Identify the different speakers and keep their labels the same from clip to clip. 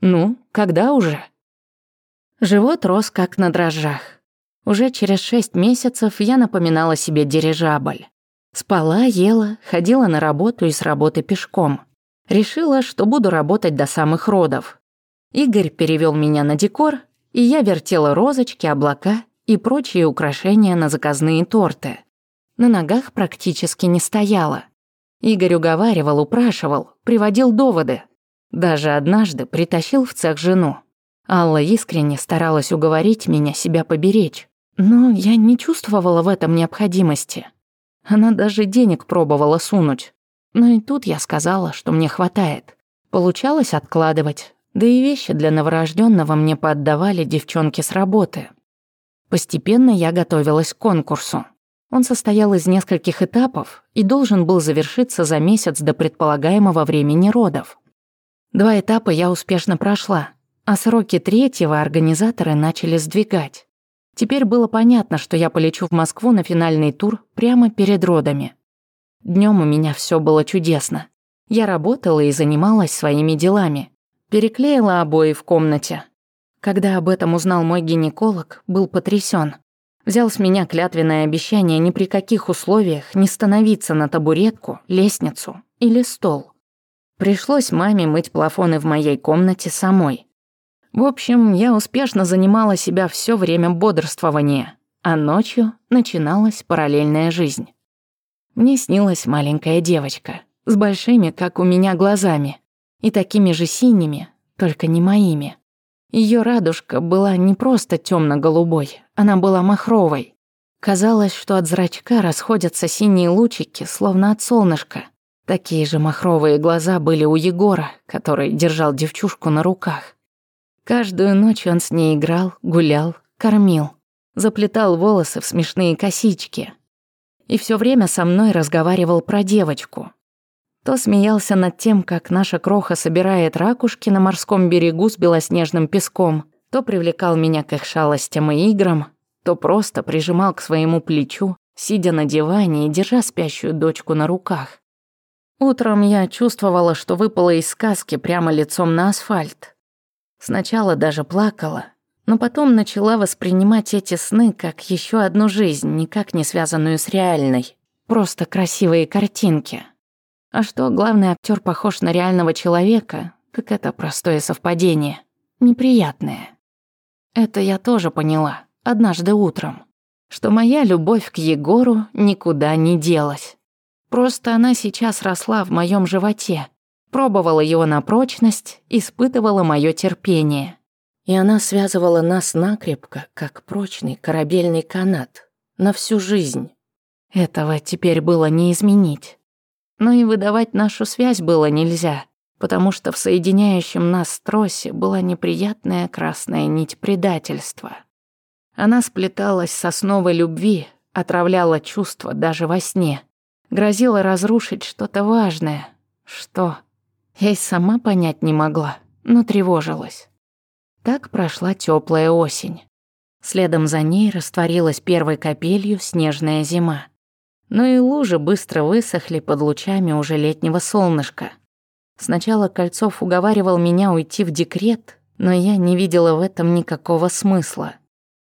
Speaker 1: Ну, когда уже? Живот рос как на дрожжах. Уже через шесть месяцев я напоминала себе дирижабль. Спала, ела, ходила на работу и с работы пешком. Решила, что буду работать до самых родов. Игорь перевел меня на декор, и я вертела розочки, облака и прочие украшения на заказные торты. На ногах практически не стояла. Игорь уговаривал, упрашивал, приводил доводы, даже однажды притащил в цех жену. Алла искренне старалась уговорить меня себя поберечь, но я не чувствовала в этом необходимости. Она даже денег пробовала сунуть. Но и тут я сказала, что мне хватает. Получалось откладывать, да и вещи для новорожденного мне поддавали девчонки с работы. Постепенно я готовилась к конкурсу. Он состоял из нескольких этапов и должен был завершиться за месяц до предполагаемого времени родов. Два этапа я успешно прошла, а сроки третьего организаторы начали сдвигать. Теперь было понятно, что я полечу в Москву на финальный тур прямо перед родами. Днем у меня все было чудесно. Я работала и занималась своими делами. Переклеила обои в комнате. Когда об этом узнал мой гинеколог, был потрясен. Взял с меня клятвенное обещание ни при каких условиях не становиться на табуретку, лестницу или стол – Пришлось маме мыть плафоны в моей комнате самой. В общем, я успешно занимала себя все время бодрствования, а ночью начиналась параллельная жизнь. Мне снилась маленькая девочка с большими, как у меня, глазами и такими же синими, только не моими. Ее радужка была не просто темно голубой она была махровой. Казалось, что от зрачка расходятся синие лучики, словно от солнышка. Такие же махровые глаза были у Егора, который держал девчушку на руках. Каждую ночь он с ней играл, гулял, кормил, заплетал волосы в смешные косички. И все время со мной разговаривал про девочку. То смеялся над тем, как наша кроха собирает ракушки на морском берегу с белоснежным песком, то привлекал меня к их шалостям и играм, то просто прижимал к своему плечу, сидя на диване и держа спящую дочку на руках. Утром я чувствовала, что выпала из сказки прямо лицом на асфальт. Сначала даже плакала, но потом начала воспринимать эти сны как еще одну жизнь, никак не связанную с реальной. Просто красивые картинки. А что главный актер похож на реального человека, так это простое совпадение. Неприятное. Это я тоже поняла однажды утром, что моя любовь к Егору никуда не делась. Просто она сейчас росла в моем животе, пробовала его на прочность, испытывала мое терпение. И она связывала нас накрепко, как прочный корабельный канат, на всю жизнь. Этого теперь было не изменить. Но и выдавать нашу связь было нельзя, потому что в соединяющем нас тросе была неприятная красная нить предательства. Она сплеталась с основой любви, отравляла чувства даже во сне — грозила разрушить что-то важное. Что? Я и сама понять не могла, но тревожилась. Так прошла теплая осень. Следом за ней растворилась первой капелью снежная зима. Но и лужи быстро высохли под лучами уже летнего солнышка. Сначала Кольцов уговаривал меня уйти в декрет, но я не видела в этом никакого смысла.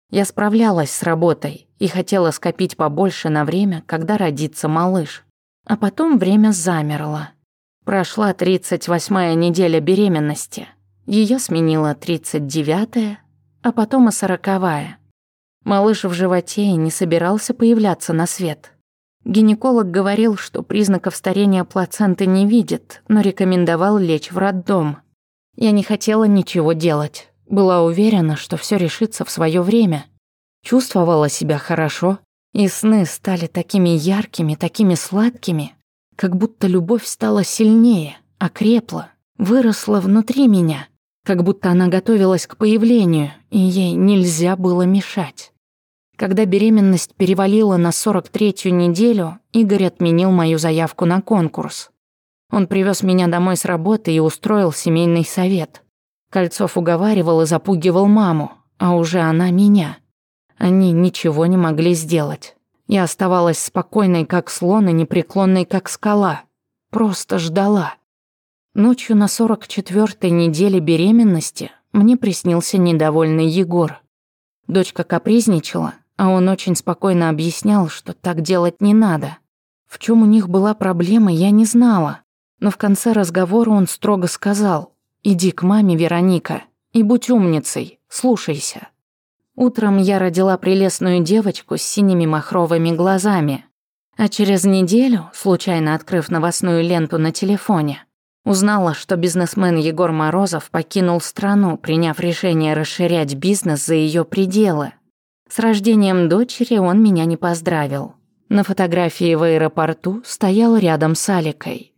Speaker 1: Я справлялась с работой, и хотела скопить побольше на время, когда родится малыш. А потом время замерло. Прошла 38-я неделя беременности. Ее сменила 39-я, а потом и 40-я. Малыш в животе и не собирался появляться на свет. Гинеколог говорил, что признаков старения плаценты не видит, но рекомендовал лечь в роддом. Я не хотела ничего делать. Была уверена, что все решится в свое время. Чувствовала себя хорошо, и сны стали такими яркими, такими сладкими, как будто любовь стала сильнее, окрепла, выросла внутри меня, как будто она готовилась к появлению, и ей нельзя было мешать. Когда беременность перевалила на 43-ю неделю, Игорь отменил мою заявку на конкурс. Он привез меня домой с работы и устроил семейный совет. Кольцов уговаривал и запугивал маму, а уже она меня – они ничего не могли сделать. Я оставалась спокойной, как слон, и непреклонной, как скала. Просто ждала. Ночью на 44-й неделе беременности мне приснился недовольный Егор. Дочка капризничала, а он очень спокойно объяснял, что так делать не надо. В чем у них была проблема, я не знала. Но в конце разговора он строго сказал «Иди к маме, Вероника, и будь умницей, слушайся». Утром я родила прелестную девочку с синими махровыми глазами, а через неделю, случайно открыв новостную ленту на телефоне, узнала, что бизнесмен Егор Морозов покинул страну, приняв решение расширять бизнес за ее пределы. С рождением дочери он меня не поздравил. На фотографии в аэропорту стоял рядом с Аликой.